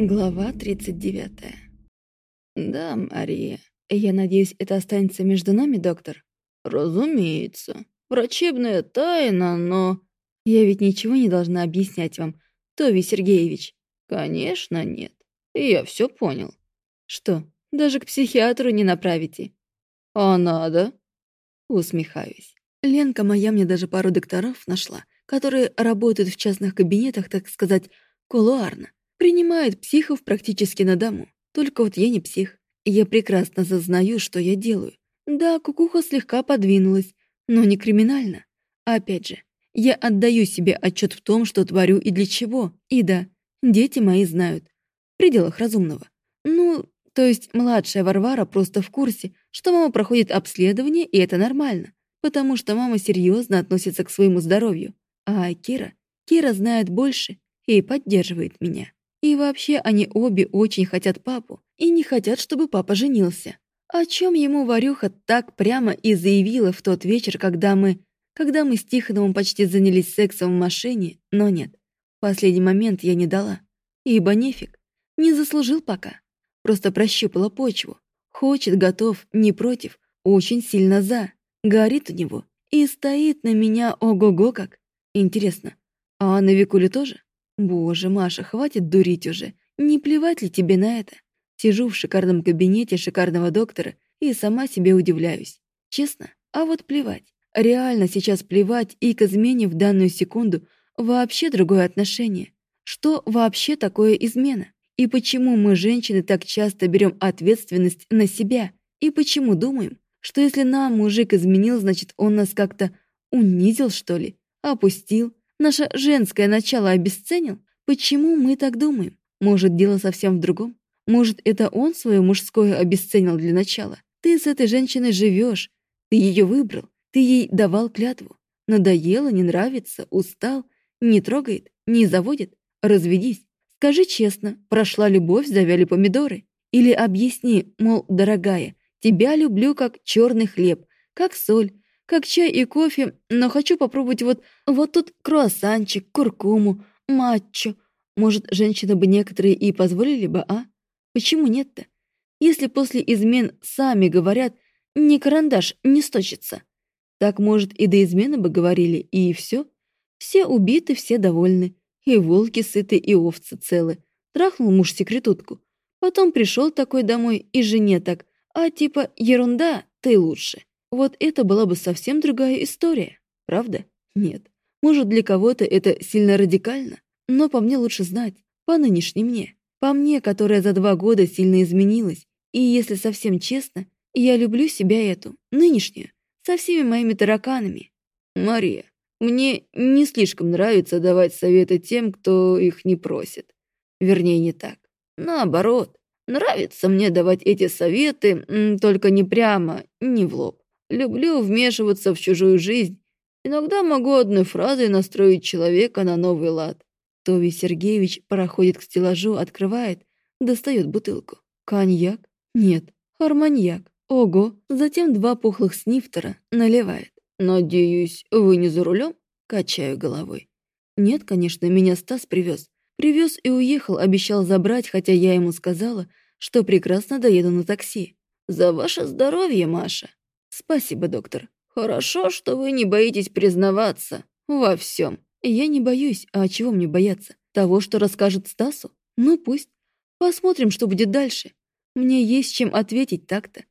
Глава 39. «Да, Мария. Я надеюсь, это останется между нами, доктор?» «Разумеется. Врачебная тайна, но...» «Я ведь ничего не должна объяснять вам, Тови Сергеевич». «Конечно нет. Я все понял». «Что, даже к психиатру не направите?» «А надо?» Усмехаюсь. Ленка моя мне даже пару докторов нашла, которые работают в частных кабинетах, так сказать, кулуарно. Принимают психов практически на дому. Только вот я не псих. Я прекрасно зазнаю, что я делаю. Да, кукуха слегка подвинулась, но не криминально. Опять же, я отдаю себе отчет в том, что творю и для чего. И да, дети мои знают. В пределах разумного. Ну, то есть младшая Варвара просто в курсе, что мама проходит обследование, и это нормально, потому что мама серьезно относится к своему здоровью. А Кира, Кира знает больше и поддерживает меня. И вообще они обе очень хотят папу и не хотят, чтобы папа женился. О чем ему Варюха так прямо и заявила в тот вечер, когда мы... Когда мы с Тихоновым почти занялись сексом в машине, но нет. Последний момент я не дала. Ибо нефиг. Не заслужил пока. Просто прощупала почву. Хочет, готов, не против, очень сильно за. Горит у него. И стоит на меня ого-го как. Интересно, а на Викуле тоже? Боже, Маша, хватит дурить уже. Не плевать ли тебе на это? Сижу в шикарном кабинете шикарного доктора и сама себе удивляюсь. Честно, а вот плевать. Реально сейчас плевать и к измене в данную секунду вообще другое отношение. Что вообще такое измена? И почему мы, женщины, так часто берем ответственность на себя? И почему думаем, что если нам мужик изменил, значит, он нас как-то унизил, что ли? Опустил? Наше женское начало обесценил? Почему мы так думаем? Может, дело совсем в другом? Может, это он свое мужское обесценил для начала? Ты с этой женщиной живешь, ты ее выбрал, ты ей давал клятву. Надоело, не нравится, устал, не трогает, не заводит? Разведись. Скажи честно, прошла любовь, завяли помидоры? Или объясни, мол, дорогая, тебя люблю как черный хлеб, как соль, как чай и кофе, но хочу попробовать вот, вот тут круассанчик, куркуму, матчу. Может, женщины бы некоторые и позволили бы, а? Почему нет-то? Если после измен сами говорят, не карандаш не сточится. Так, может, и до измены бы говорили, и все. Все убиты, все довольны. И волки сыты, и овцы целы. Трахнул муж секретутку. Потом пришел такой домой, и жене так. А типа, ерунда, ты лучше. Вот это была бы совсем другая история, правда? Нет. Может, для кого-то это сильно радикально, но по мне лучше знать, по нынешней мне. По мне, которая за два года сильно изменилась. И если совсем честно, я люблю себя эту, нынешнюю, со всеми моими тараканами. Мария, мне не слишком нравится давать советы тем, кто их не просит. Вернее, не так. Наоборот, нравится мне давать эти советы, только не прямо, не в лоб. Люблю вмешиваться в чужую жизнь. Иногда могу одной фразой настроить человека на новый лад. Тови Сергеевич проходит к стеллажу, открывает, достает бутылку. Коньяк? Нет, арманьяк. Ого, затем два пухлых снифтера наливает. «Надеюсь, вы не за рулем?» Качаю головой. «Нет, конечно, меня Стас привез. Привез и уехал, обещал забрать, хотя я ему сказала, что прекрасно доеду на такси. За ваше здоровье, Маша!» «Спасибо, доктор. Хорошо, что вы не боитесь признаваться во всем. Я не боюсь, а чего мне бояться? Того, что расскажет Стасу? Ну пусть. Посмотрим, что будет дальше. Мне есть чем ответить так-то.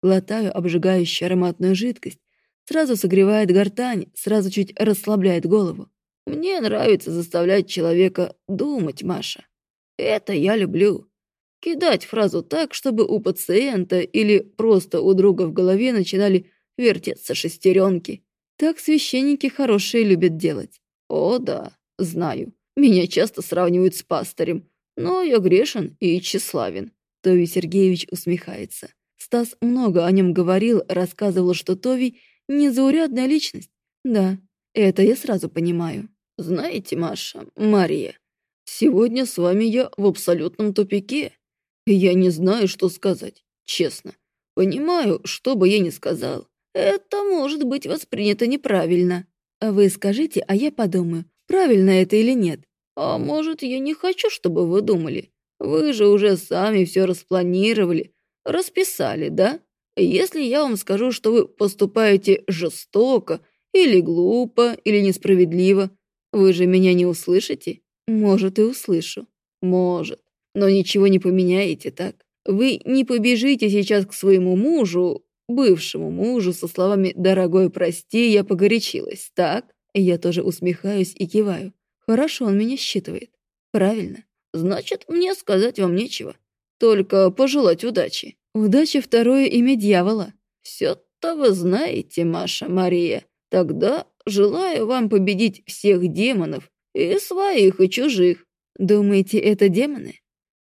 Глотаю обжигающую ароматную жидкость. Сразу согревает гортань, сразу чуть расслабляет голову. Мне нравится заставлять человека думать, Маша. Это я люблю. Кидать фразу так, чтобы у пациента или просто у друга в голове начинали вертеться шестеренки. Так священники хорошие любят делать. О, да, знаю. Меня часто сравнивают с пастырем. Но я грешен и тщеславен. Тови Сергеевич усмехается. Стас много о нем говорил, рассказывал, что Тови — незаурядная личность. Да, это я сразу понимаю. Знаете, Маша, Мария, сегодня с вами я в абсолютном тупике. Я не знаю, что сказать, честно. Понимаю, что бы я ни сказал. Это может быть воспринято неправильно. Вы скажите, а я подумаю, правильно это или нет. А может, я не хочу, чтобы вы думали. Вы же уже сами все распланировали, расписали, да? Если я вам скажу, что вы поступаете жестоко, или глупо, или несправедливо, вы же меня не услышите? Может, и услышу. Может. Но ничего не поменяете, так? Вы не побежите сейчас к своему мужу, бывшему мужу, со словами «Дорогой, прости, я погорячилась», так? Я тоже усмехаюсь и киваю. Хорошо он меня считывает. Правильно. Значит, мне сказать вам нечего. Только пожелать удачи. Удачи второе имя дьявола. Все-то вы знаете, Маша Мария. Тогда желаю вам победить всех демонов, и своих, и чужих. Думаете, это демоны?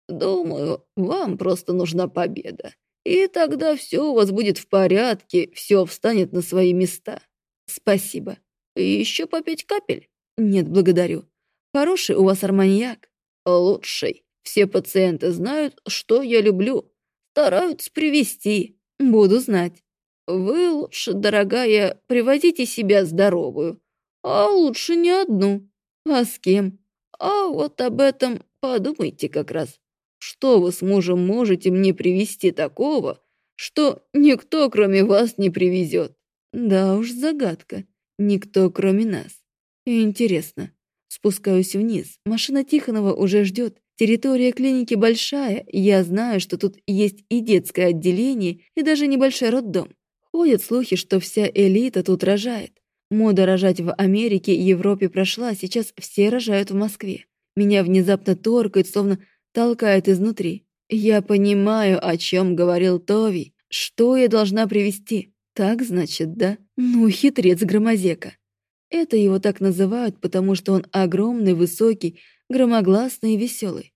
Думаю, вам просто нужна победа. И тогда все у вас будет в порядке, все встанет на свои места. Спасибо. Еще попить капель? Нет, благодарю. Хороший у вас арманьяк. Лучший. Все пациенты знают, что я люблю. Стараются привести. Буду знать. Вы лучше, дорогая, приводите себя здоровую. А лучше не одну. А с кем? А вот об этом подумайте как раз. Что вы с мужем можете мне привезти такого, что никто, кроме вас, не привезет? Да уж, загадка. Никто, кроме нас. Интересно. Спускаюсь вниз. Машина Тихонова уже ждет. Территория клиники большая. Я знаю, что тут есть и детское отделение, и даже небольшой роддом. Ходят слухи, что вся элита тут рожает. Мода рожать в Америке и Европе прошла, сейчас все рожают в Москве. Меня внезапно торкает, словно толкает изнутри. Я понимаю, о чем говорил Тови. Что я должна привести? Так, значит, да? Ну, хитрец Громозека. Это его так называют, потому что он огромный, высокий, громогласный и веселый.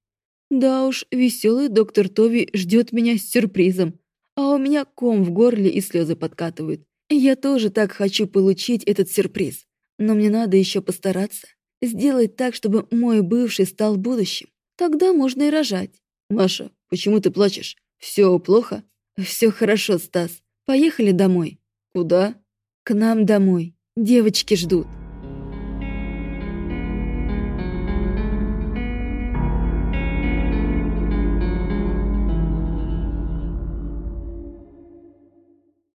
Да уж, веселый доктор Тови ждет меня с сюрпризом. А у меня ком в горле и слезы подкатывают. Я тоже так хочу получить этот сюрприз. Но мне надо еще постараться. Сделать так, чтобы мой бывший стал будущим. Тогда можно и рожать. Маша, почему ты плачешь? Все плохо? Все хорошо, Стас. Поехали домой. Куда? К нам домой. Девочки ждут.